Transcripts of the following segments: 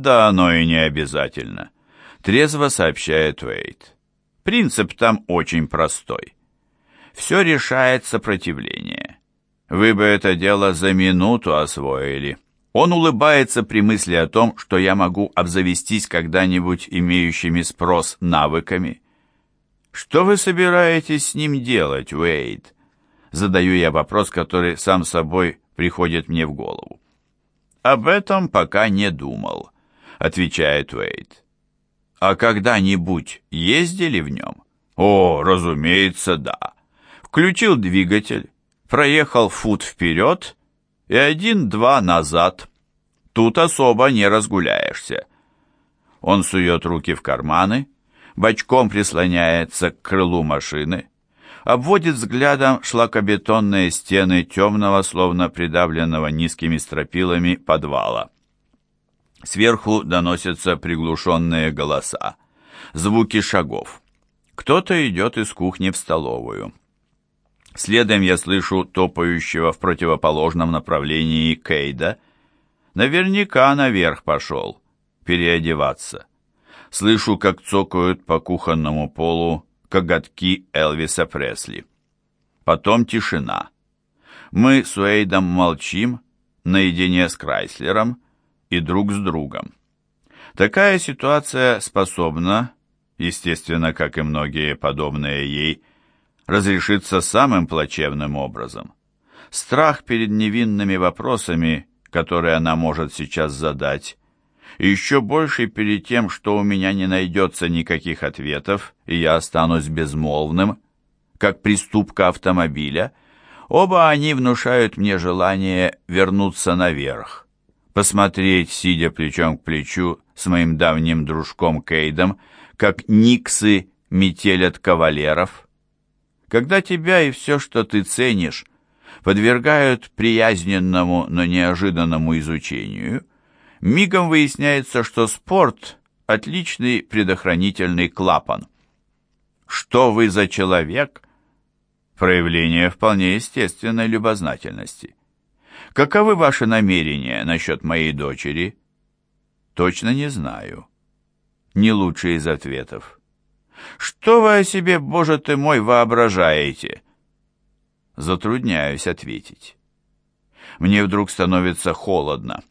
Да, оно и не обязательно. Трезво сообщает Уэйт. Принцип там очень простой. Все решает сопротивление. Вы бы это дело за минуту освоили. Он улыбается при мысли о том, что я могу обзавестись когда-нибудь имеющими спрос навыками. Что вы собираетесь с ним делать, Уэйд? Задаю я вопрос, который сам собой приходит мне в голову. Об этом пока не думал, отвечает Уэйд. А когда-нибудь ездили в нем? О, разумеется, да. Включил двигатель, проехал фут вперед и один-два назад. Тут особо не разгуляешься. Он сует руки в карманы, бочком прислоняется к крылу машины, обводит взглядом шлакобетонные стены темного, словно придавленного низкими стропилами подвала. Сверху доносятся приглушенные голоса, звуки шагов. Кто-то идет из кухни в столовую. Следом я слышу топающего в противоположном направлении Кейда. Наверняка наверх пошел, переодеваться. Слышу, как цокают по кухонному полу коготки Элвиса Пресли. Потом тишина. Мы с Уэйдом молчим, наедине с Крайслером, и друг с другом. Такая ситуация способна, естественно, как и многие подобные ей, разрешиться самым плачевным образом. Страх перед невинными вопросами, которые она может сейчас задать, и еще больше перед тем, что у меня не найдется никаких ответов, и я останусь безмолвным, как приступка автомобиля, оба они внушают мне желание вернуться наверх, посмотреть, сидя плечом к плечу с моим давним дружком Кейдом, как никсы метелят кавалеров. Когда тебя и все, что ты ценишь, подвергают приязненному, но неожиданному изучению, мигом выясняется, что спорт – отличный предохранительный клапан. Что вы за человек? Проявление вполне естественной любознательности. Каковы ваши намерения насчет моей дочери? Точно не знаю. Не лучший из ответов. Что вы о себе, боже ты мой, воображаете? Затрудняюсь ответить. Мне вдруг становится холодно.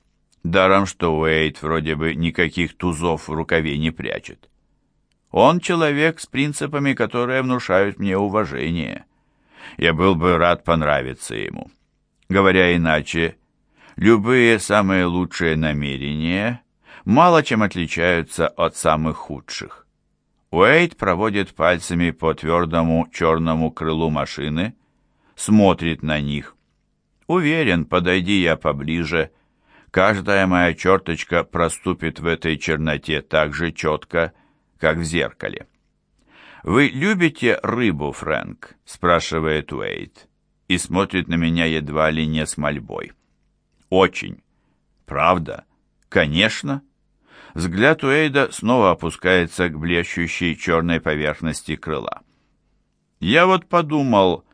Даром, что Уэйт вроде бы никаких тузов в рукаве не прячет. Он человек с принципами, которые внушают мне уважение. Я был бы рад понравиться ему. Говоря иначе, любые самые лучшие намерения мало чем отличаются от самых худших. Уэйд проводит пальцами по твердому черному крылу машины, смотрит на них. Уверен, подойди я поближе, каждая моя черточка проступит в этой черноте так же четко, как в зеркале. «Вы любите рыбу, Фрэнк?» – спрашивает Уэйд и смотрит на меня едва ли не с мольбой. «Очень. Правда? Конечно». Взгляд Уэйда снова опускается к блещущей черной поверхности крыла. «Я вот подумал,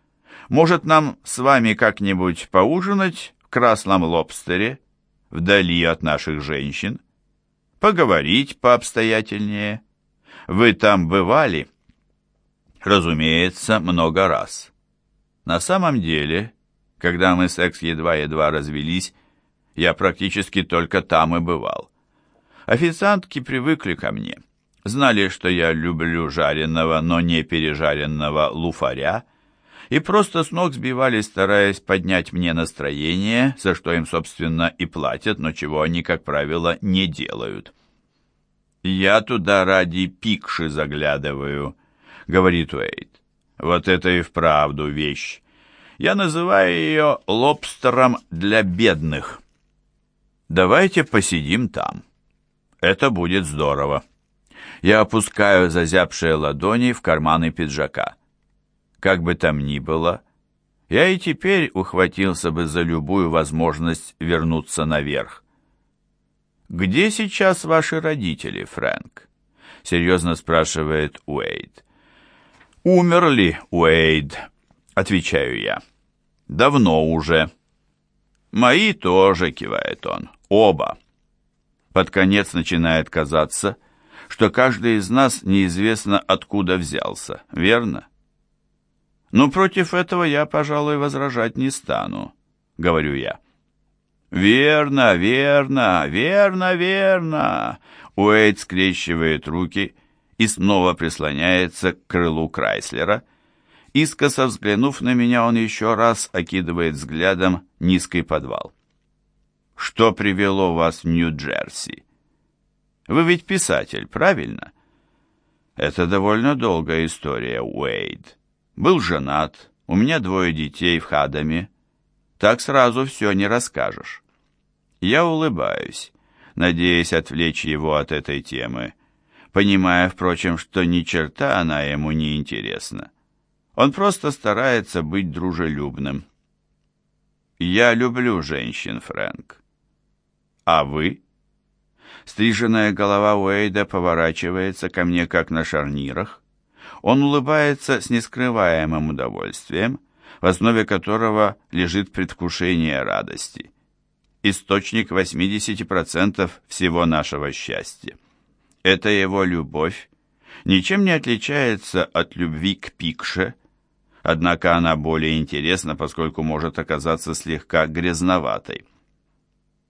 может нам с вами как-нибудь поужинать в красном лобстере, вдали от наших женщин? Поговорить пообстоятельнее? Вы там бывали?» «Разумеется, много раз». На самом деле, когда мы с Экс едва-едва развелись, я практически только там и бывал. Официантки привыкли ко мне, знали, что я люблю жареного, но не пережаренного луфаря, и просто с ног сбивались, стараясь поднять мне настроение, за что им, собственно, и платят, но чего они, как правило, не делают. «Я туда ради пикши заглядываю», — говорит Уэйд. Вот это и вправду вещь. Я называю ее лобстером для бедных. Давайте посидим там. Это будет здорово. Я опускаю зазябшие ладони в карманы пиджака. Как бы там ни было, я и теперь ухватился бы за любую возможность вернуться наверх. «Где сейчас ваши родители, Фрэнк?» — серьезно спрашивает Уэйд. «Умерли, Уэйд», — отвечаю я. «Давно уже». «Мои тоже», — кивает он, — «оба». Под конец начинает казаться, что каждый из нас неизвестно откуда взялся, верно? Но против этого я, пожалуй, возражать не стану, говорю я. Верно, верно, верно, верно. Уэйд скрещивает руки и снова прислоняется к крылу Крайслера. Искоса взглянув на меня, он еще раз окидывает взглядом низкий подвал. «Что привело вас в Нью-Джерси? Вы ведь писатель, правильно?» «Это довольно долгая история, Уэйд. Был женат, у меня двое детей в Хадаме. Так сразу все не расскажешь». Я улыбаюсь, надеясь отвлечь его от этой темы, понимая, впрочем, что ни черта она ему не интересна. Он просто старается быть дружелюбным. «Я люблю женщин, Фрэнк». «А вы?» Стриженная голова Уэйда поворачивается ко мне, как на шарнирах. Он улыбается с нескрываемым удовольствием, в основе которого лежит предвкушение радости. Источник 80% всего нашего счастья. Это его любовь ничем не отличается от любви к Пикше, однако она более интересна, поскольку может оказаться слегка грязноватой.